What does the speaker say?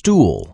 stool.